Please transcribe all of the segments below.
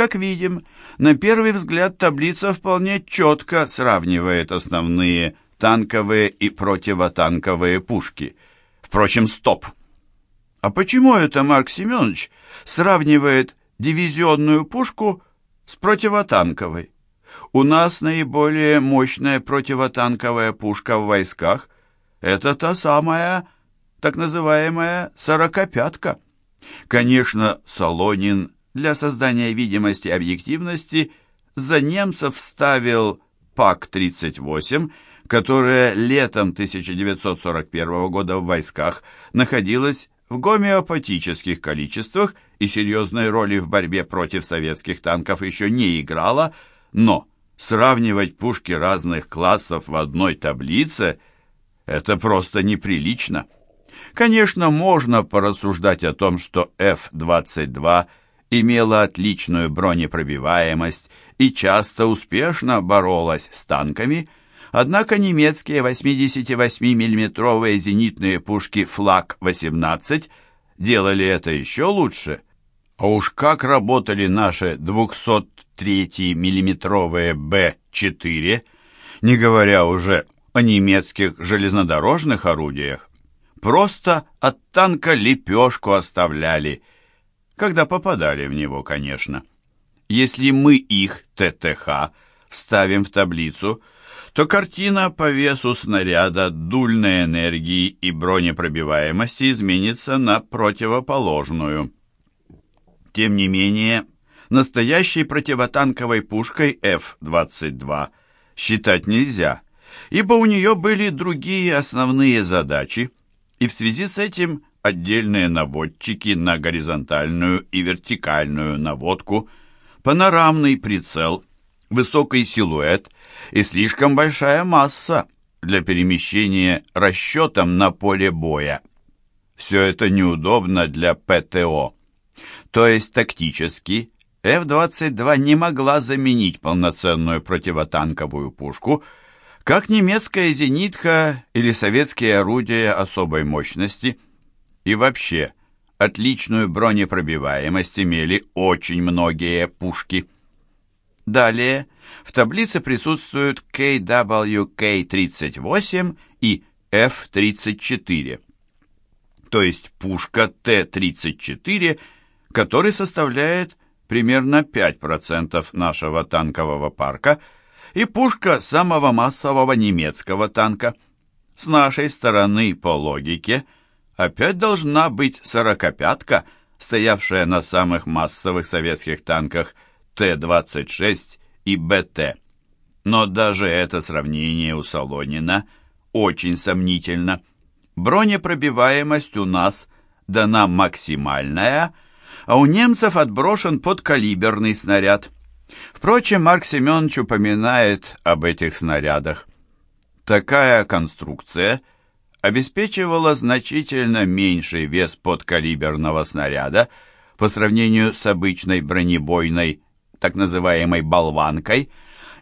Как видим, на первый взгляд таблица вполне четко сравнивает основные танковые и противотанковые пушки. Впрочем, стоп! А почему это Марк Семенович сравнивает дивизионную пушку с противотанковой? У нас наиболее мощная противотанковая пушка в войсках – это та самая, так называемая «сорокопятка». Конечно, Солонин для создания видимости объективности за немцев ставил ПАК-38, которая летом 1941 года в войсках находилась в гомеопатических количествах и серьезной роли в борьбе против советских танков еще не играла, но сравнивать пушки разных классов в одной таблице – это просто неприлично. Конечно, можно порассуждать о том, что F-22 имела отличную бронепробиваемость и часто успешно боролась с танками, однако немецкие 88 миллиметровые зенитные пушки «Флаг-18» делали это еще лучше. А уж как работали наши 203 миллиметровые Б-4, не говоря уже о немецких железнодорожных орудиях. Просто от танка лепешку оставляли, когда попадали в него, конечно. Если мы их, ТТХ, вставим в таблицу, то картина по весу снаряда, дульной энергии и бронепробиваемости изменится на противоположную. Тем не менее, настоящей противотанковой пушкой F-22 считать нельзя, ибо у нее были другие основные задачи, и в связи с этим отдельные наводчики на горизонтальную и вертикальную наводку, панорамный прицел, высокий силуэт и слишком большая масса для перемещения расчетом на поле боя. Все это неудобно для ПТО. То есть тактически F-22 не могла заменить полноценную противотанковую пушку – как немецкая зенитка или советские орудия особой мощности. И вообще, отличную бронепробиваемость имели очень многие пушки. Далее в таблице присутствуют KWK-38 и F-34, то есть пушка Т-34, который составляет примерно 5% нашего танкового парка – и пушка самого массового немецкого танка. С нашей стороны, по логике, опять должна быть сорокопятка, стоявшая на самых массовых советских танках Т-26 и БТ. Но даже это сравнение у Солонина очень сомнительно. Бронепробиваемость у нас дана максимальная, а у немцев отброшен подкалиберный снаряд – Впрочем, Марк Семенович упоминает об этих снарядах. Такая конструкция обеспечивала значительно меньший вес подкалиберного снаряда по сравнению с обычной бронебойной, так называемой болванкой,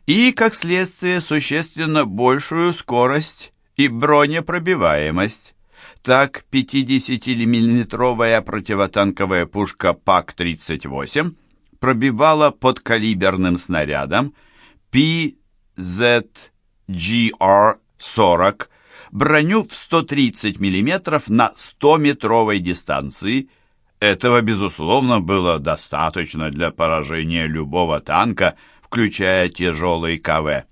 и, как следствие, существенно большую скорость и бронепробиваемость. Так, 50-миллиметровая противотанковая пушка ПАК-38 – пробивала подкалиберным снарядом PZGR-40 броню в 130 мм на 100-метровой дистанции. Этого, безусловно, было достаточно для поражения любого танка, включая тяжелый КВ.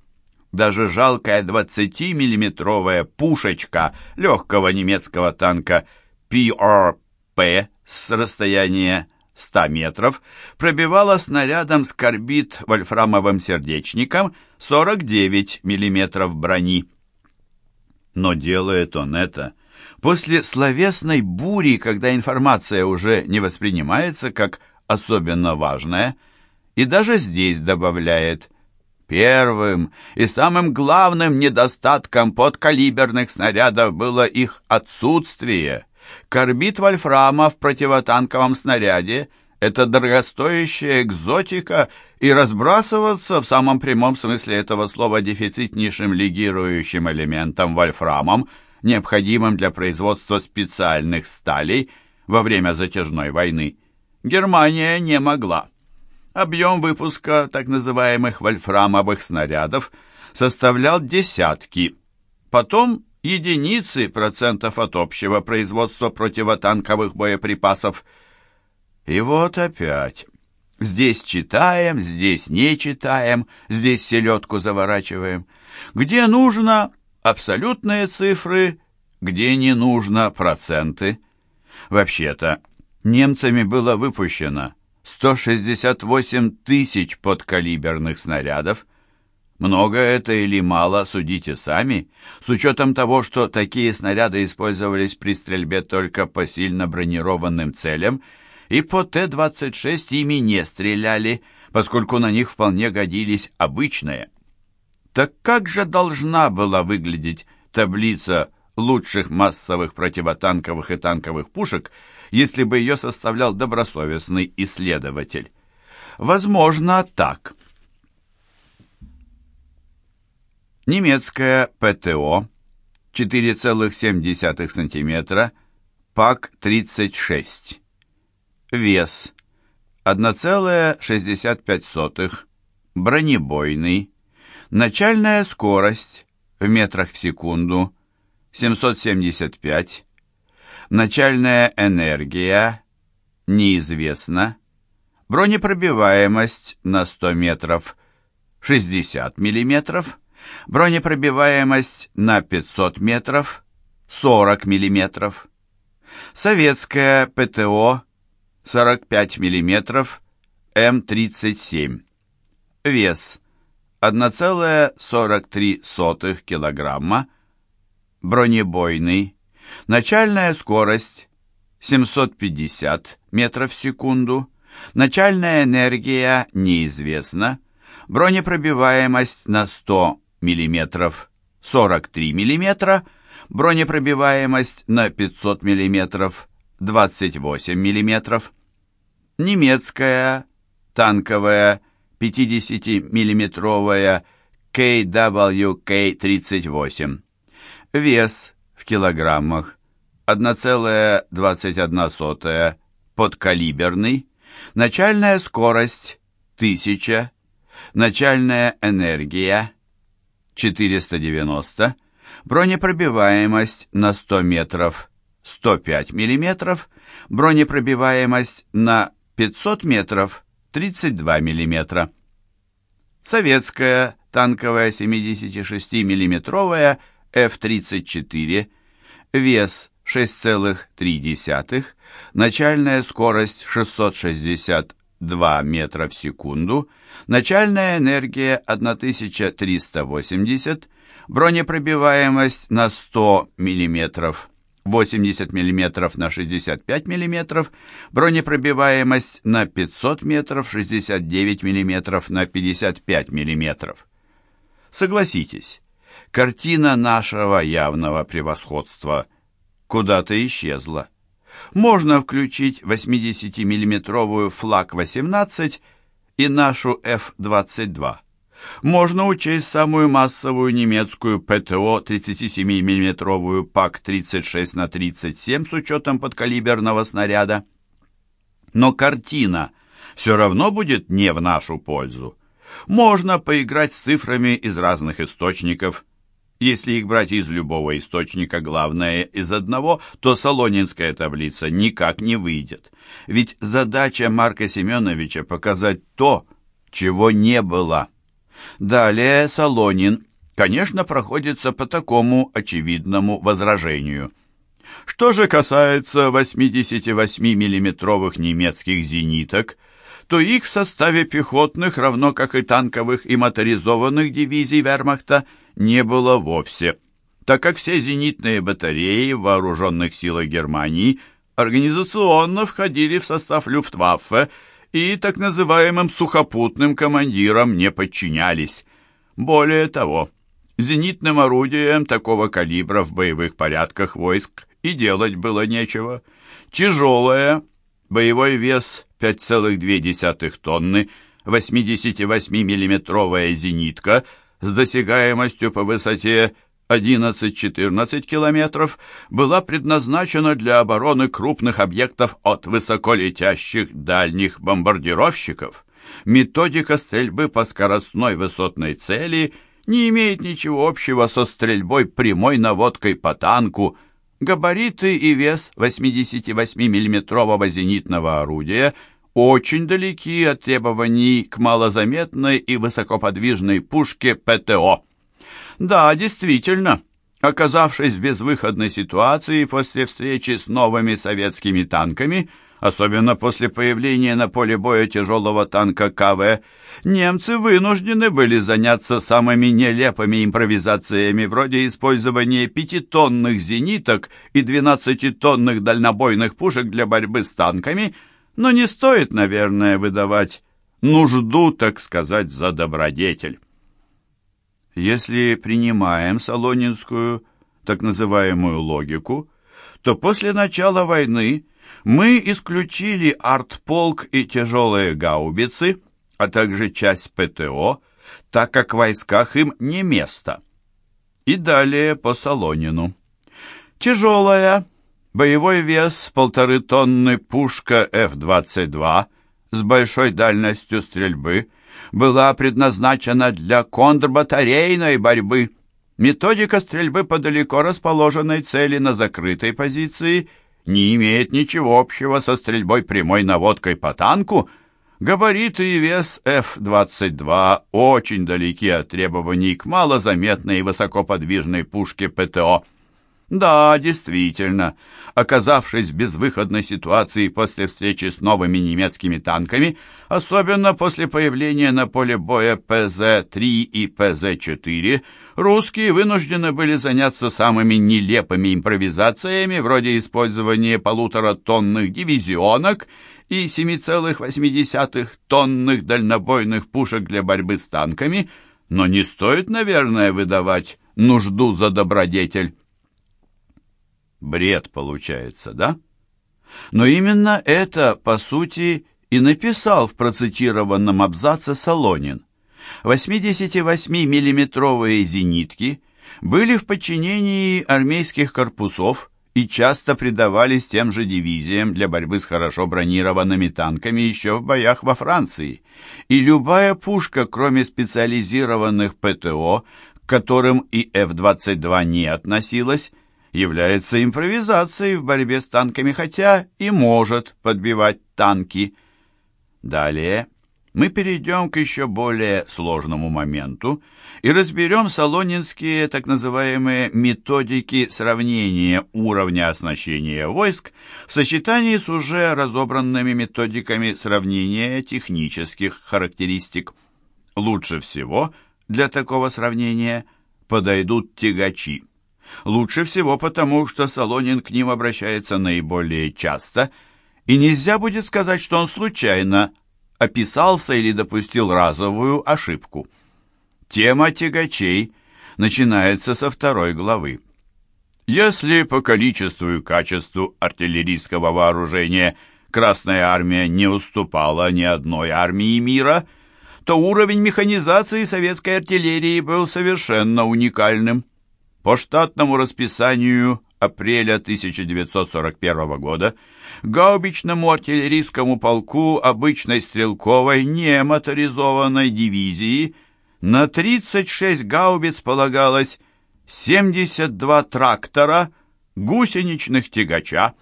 Даже жалкая 20-миллиметровая пушечка легкого немецкого танка PRP с расстояния 100 метров, пробивала снарядом скорбит вольфрамовым сердечником 49 миллиметров брони. Но делает он это после словесной бури, когда информация уже не воспринимается как особенно важная, и даже здесь добавляет Первым и самым главным недостатком подкалиберных снарядов было их отсутствие – Карбид вольфрама в противотанковом снаряде – это дорогостоящая экзотика, и разбрасываться в самом прямом смысле этого слова дефицитнейшим легирующим элементом вольфрамом, необходимым для производства специальных сталей во время затяжной войны, Германия не могла. Объем выпуска так называемых вольфрамовых снарядов составлял десятки, потом единицы процентов от общего производства противотанковых боеприпасов. И вот опять. Здесь читаем, здесь не читаем, здесь селедку заворачиваем. Где нужно абсолютные цифры, где не нужно проценты. Вообще-то, немцами было выпущено 168 тысяч подкалиберных снарядов. Много это или мало, судите сами, с учетом того, что такие снаряды использовались при стрельбе только по сильно бронированным целям, и по Т-26 ими не стреляли, поскольку на них вполне годились обычные. Так как же должна была выглядеть таблица лучших массовых противотанковых и танковых пушек, если бы ее составлял добросовестный исследователь? Возможно, так. Немецкая ПТО 4,7 см, ПАК-36. Вес 1,65, бронебойный, начальная скорость в метрах в секунду 775, начальная энергия неизвестна, бронепробиваемость на 100 метров 60 миллиметров, бронепробиваемость на 500 метров 40 миллиметров, советская ПТО 45 мм, М37. Вес 1,43 кг. Бронебойный. Начальная скорость 750 метров в секунду. Начальная энергия неизвестна. Бронепробиваемость на 100 мм 43 мм. Бронепробиваемость на 500 мм 28 мм немецкая танковая 50-миллиметровая KWK-38. Вес в килограммах 1,21 подкалиберный. Начальная скорость 1000. Начальная энергия 490. Бронепробиваемость на 100 метров 105 миллиметров. Бронепробиваемость на 500 метров 32 мм. Советская танковая 76 миллиметровая F-34, вес 6,3, начальная скорость 662 метра в секунду, начальная энергия 1380, бронепробиваемость на 100 миллиметров 80 мм на 65 мм, бронепробиваемость на 500 метров, 69 мм на 55 мм. Согласитесь, картина нашего явного превосходства куда-то исчезла. Можно включить 80-миллиметровую флаг-18 и нашу F-22. Можно учесть самую массовую немецкую ПТО 37 миллиметровую ПАК-36 на 37 с учетом подкалиберного снаряда. Но картина все равно будет не в нашу пользу. Можно поиграть с цифрами из разных источников. Если их брать из любого источника, главное из одного, то Солонинская таблица никак не выйдет. Ведь задача Марка Семеновича показать то, чего не было. Далее Солонин, конечно, проходится по такому очевидному возражению. Что же касается 88 миллиметровых немецких зениток, то их в составе пехотных, равно как и танковых и моторизованных дивизий вермахта, не было вовсе, так как все зенитные батареи в вооруженных силах Германии организационно входили в состав Люфтваффе и так называемым сухопутным командирам не подчинялись. Более того, зенитным орудием такого калибра в боевых порядках войск и делать было нечего. Тяжелая, боевой вес 5,2 тонны, 88 миллиметровая зенитка с досягаемостью по высоте 11-14 километров была предназначена для обороны крупных объектов от высоколетящих дальних бомбардировщиков. Методика стрельбы по скоростной высотной цели не имеет ничего общего со стрельбой прямой наводкой по танку. Габариты и вес 88 миллиметрового зенитного орудия очень далеки от требований к малозаметной и высокоподвижной пушке ПТО. Да, действительно, оказавшись в безвыходной ситуации после встречи с новыми советскими танками – Особенно после появления на поле боя тяжелого танка КВ, немцы вынуждены были заняться самыми нелепыми импровизациями вроде использования пятитонных зениток и двенадцатитонных дальнобойных пушек для борьбы с танками, но не стоит, наверное, выдавать нужду, так сказать, за добродетель. Если принимаем Солонинскую, так называемую логику, то после начала войны мы исключили артполк и тяжелые гаубицы, а также часть ПТО, так как в войсках им не место. И далее по Солонину. Тяжелая, боевой вес полторы тонны пушка F-22 с большой дальностью стрельбы была предназначена для контрбатарейной борьбы. Методика стрельбы по далеко расположенной цели на закрытой позиции – не имеет ничего общего со стрельбой прямой наводкой по танку, габариты и вес F-22 очень далеки от требований к малозаметной и высокоподвижной пушке ПТО. Да, действительно, оказавшись в безвыходной ситуации после встречи с новыми немецкими танками, особенно после появления на поле боя ПЗ-3 и ПЗ-4, русские вынуждены были заняться самыми нелепыми импровизациями, вроде использования полуторатонных дивизионок и 7,8 тонных дальнобойных пушек для борьбы с танками, но не стоит, наверное, выдавать нужду за добродетель. Бред получается, да? Но именно это, по сути, и написал в процитированном абзаце Солонин. 88-миллиметровые зенитки были в подчинении армейских корпусов и часто придавались тем же дивизиям для борьбы с хорошо бронированными танками еще в боях во Франции. И любая пушка, кроме специализированных ПТО, к которым и F-22 не относилась, является импровизацией в борьбе с танками, хотя и может подбивать танки. Далее мы перейдем к еще более сложному моменту и разберем салонинские так называемые методики сравнения уровня оснащения войск в сочетании с уже разобранными методиками сравнения технических характеристик. Лучше всего для такого сравнения подойдут тягачи. Лучше всего потому, что Солонин к ним обращается наиболее часто, и нельзя будет сказать, что он случайно описался или допустил разовую ошибку. Тема тягачей начинается со второй главы. Если по количеству и качеству артиллерийского вооружения Красная Армия не уступала ни одной армии мира, то уровень механизации советской артиллерии был совершенно уникальным. По штатному расписанию апреля 1941 года гаубичному артиллерийскому полку обычной стрелковой немоторизованной дивизии на 36 гаубиц полагалось 72 трактора, гусеничных тягача,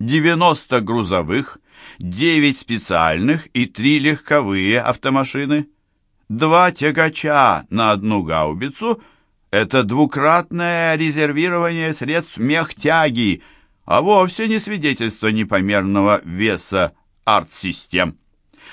90 грузовых, 9 специальных и 3 легковые автомашины. Два тягача на одну гаубицу – это двукратное резервирование средств мехтяги, а вовсе не свидетельство непомерного веса арт-систем.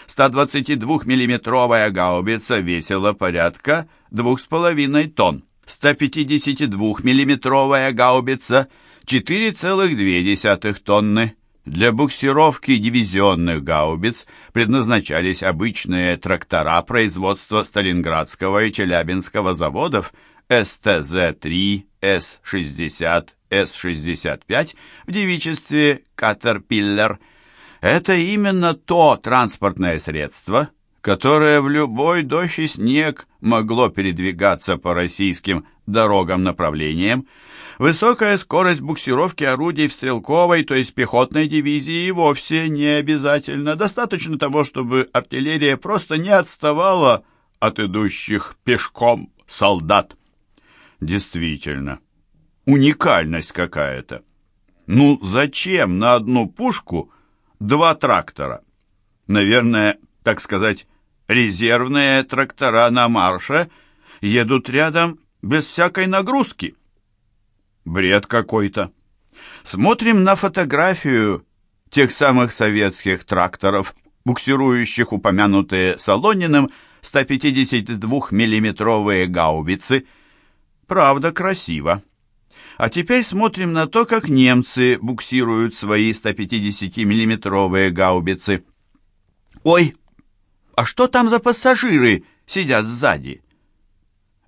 122-миллиметровая гаубица весила порядка 2,5 тонн. 152-миллиметровая гаубица 4,2 тонны. Для буксировки дивизионных гаубиц предназначались обычные трактора производства Сталинградского и Челябинского заводов – СТЗ-3, С-60, С-65 в девичестве «Катерпиллер» — это именно то транспортное средство, которое в любой дождь и снег могло передвигаться по российским дорогам-направлениям, высокая скорость буксировки орудий в стрелковой, то есть пехотной дивизии, вовсе не обязательно. Достаточно того, чтобы артиллерия просто не отставала от идущих пешком солдат. Действительно, уникальность какая-то. Ну, зачем на одну пушку два трактора? Наверное, так сказать, резервные трактора на марше едут рядом без всякой нагрузки. Бред какой-то. Смотрим на фотографию тех самых советских тракторов, буксирующих упомянутые Солониным 152-миллиметровые гаубицы. Правда, красиво. А теперь смотрим на то, как немцы буксируют свои 150-миллиметровые гаубицы. Ой, а что там за пассажиры сидят сзади?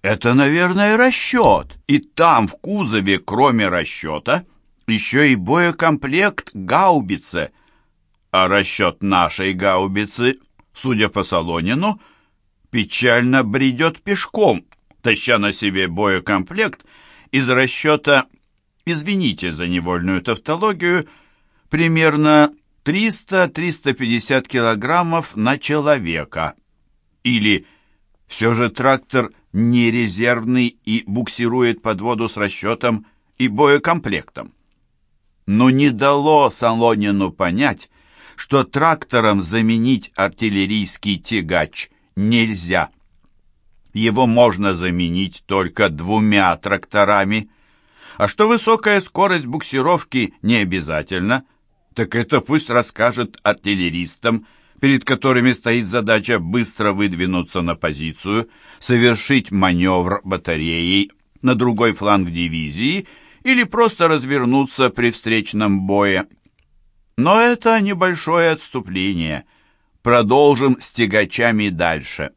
Это, наверное, расчет. И там, в кузове, кроме расчета, еще и боекомплект гаубицы. А расчет нашей гаубицы, судя по Солонину, печально бредет пешком, таща на себе боекомплект из расчета, извините за невольную тавтологию, примерно 300-350 килограммов на человека. Или все же трактор не резервный и буксирует под воду с расчетом и боекомплектом. Но не дало Солонину понять, что трактором заменить артиллерийский тягач нельзя. Его можно заменить только двумя тракторами, а что высокая скорость буксировки не обязательно – так это пусть расскажет артиллеристам, перед которыми стоит задача быстро выдвинуться на позицию, совершить маневр батареей на другой фланг дивизии или просто развернуться при встречном бое. Но это небольшое отступление. Продолжим с тягачами дальше.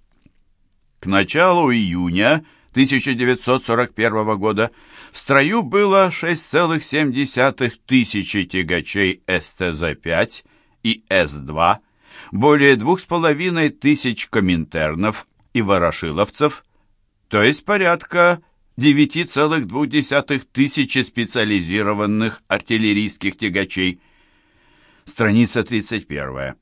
К началу июня 1941 года в строю было 6,7 тысячи тягачей СТЗ-5 и С-2, более 2,5 тысяч коминтернов и ворошиловцев, то есть порядка 9,2 тысячи специализированных артиллерийских тягачей. Страница 31.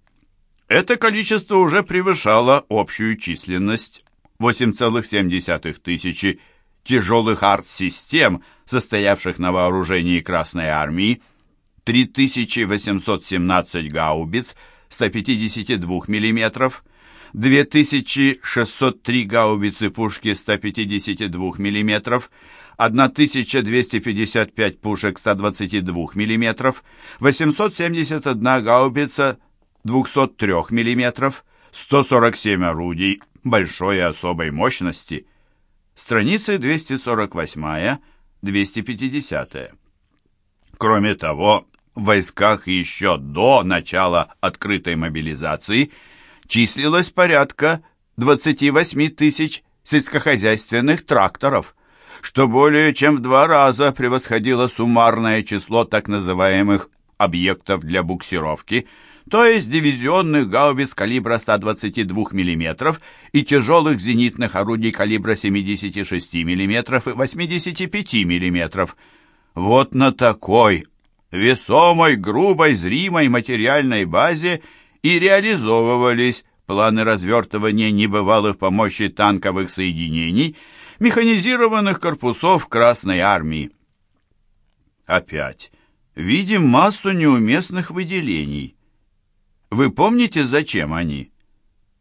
Это количество уже превышало общую численность 8,7 тысячи тяжелых арт-систем, состоявших на вооружении Красной Армии, 3817 гаубиц 152 мм, 2603 гаубицы пушки 152 мм, 1255 пушек 122 мм, 871 гаубица 203 мм, 147 орудий большой и особой мощности. Страницы 248-250. Кроме того, в войсках еще до начала открытой мобилизации числилось порядка 28 тысяч сельскохозяйственных тракторов, что более чем в два раза превосходило суммарное число так называемых объектов для буксировки – то есть дивизионных гаубиц калибра 122 мм и тяжелых зенитных орудий калибра 76 мм и 85 мм. Вот на такой весомой, грубой, зримой материальной базе и реализовывались планы развертывания небывалых по мощи танковых соединений, механизированных корпусов Красной Армии. Опять видим массу неуместных выделений. Вы помните, зачем они?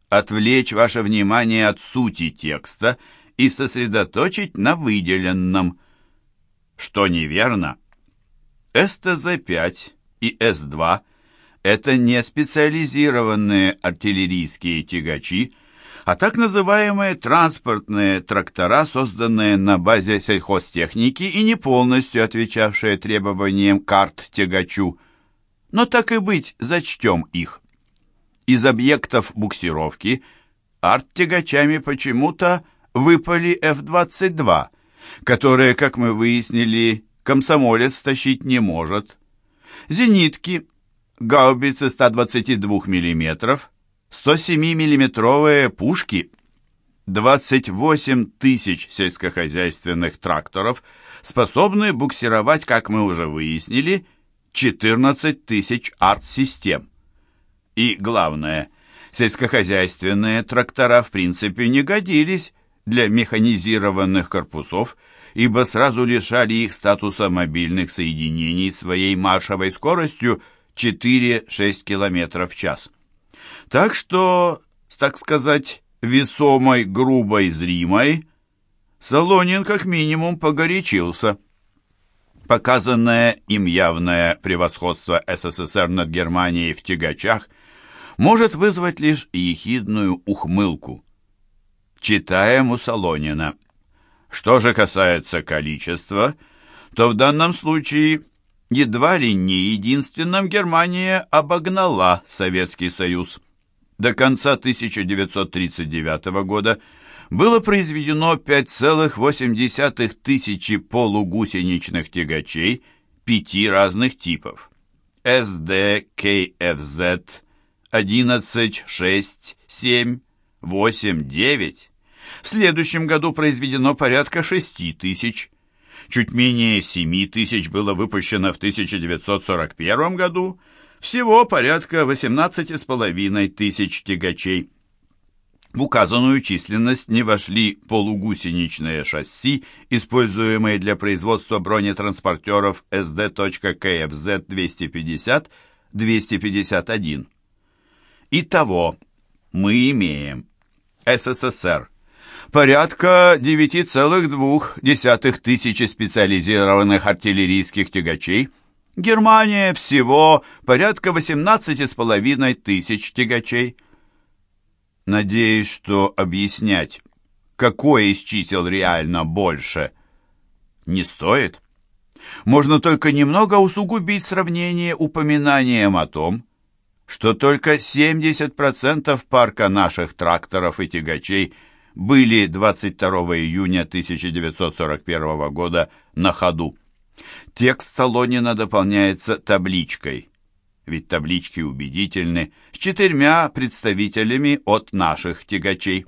Отвлечь ваше внимание от сути текста и сосредоточить на выделенном. Что неверно? СТЗ-5 и С-2 – это не специализированные артиллерийские тягачи, а так называемые транспортные трактора, созданные на базе сельхозтехники и не полностью отвечавшие требованиям карт тягачу. Но так и быть, зачтем их. Из объектов буксировки арт-тягачами почему-то выпали F-22, которые, как мы выяснили, комсомолец тащить не может. Зенитки, гаубицы 122 мм, 107-миллиметровые пушки, 28 тысяч сельскохозяйственных тракторов способны буксировать, как мы уже выяснили, 14 тысяч арт-систем. И главное, сельскохозяйственные трактора в принципе не годились для механизированных корпусов, ибо сразу лишали их статуса мобильных соединений своей маршевой скоростью 4-6 км в час. Так что, так сказать, весомой, грубой, зримой, Солонин как минимум погорячился. Показанное им явное превосходство СССР над Германией в тягачах может вызвать лишь ехидную ухмылку. Читаем у Солонина. Что же касается количества, то в данном случае едва ли не единственным Германия обогнала Советский Союз. До конца 1939 года было произведено 5,8 тысячи полугусеничных тягачей пяти разных типов. СД, КФЗ, 11, 6, 7, 8, 9. В следующем году произведено порядка 6 тысяч. Чуть менее 7 тысяч было выпущено в 1941 году, всего порядка 18,5 тысяч тягачей. В указанную численность не вошли полугусеничные шасси, используемые для производства бронетранспортеров SD.KFZ-250-251. Итого мы имеем СССР. Порядка 9,2 тысячи специализированных артиллерийских тягачей, Германия всего порядка 18,5 тысяч тягачей, Надеюсь, что объяснять, какое из чисел реально больше, не стоит. Можно только немного усугубить сравнение упоминанием о том, что только 70% парка наших тракторов и тягачей были 22 июня 1941 года на ходу. Текст Солонина дополняется табличкой – ведь таблички убедительны, с четырьмя представителями от наших тягачей.